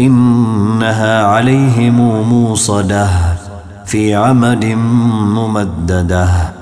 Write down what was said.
إنها عليهم موصدة في عمد ممددة.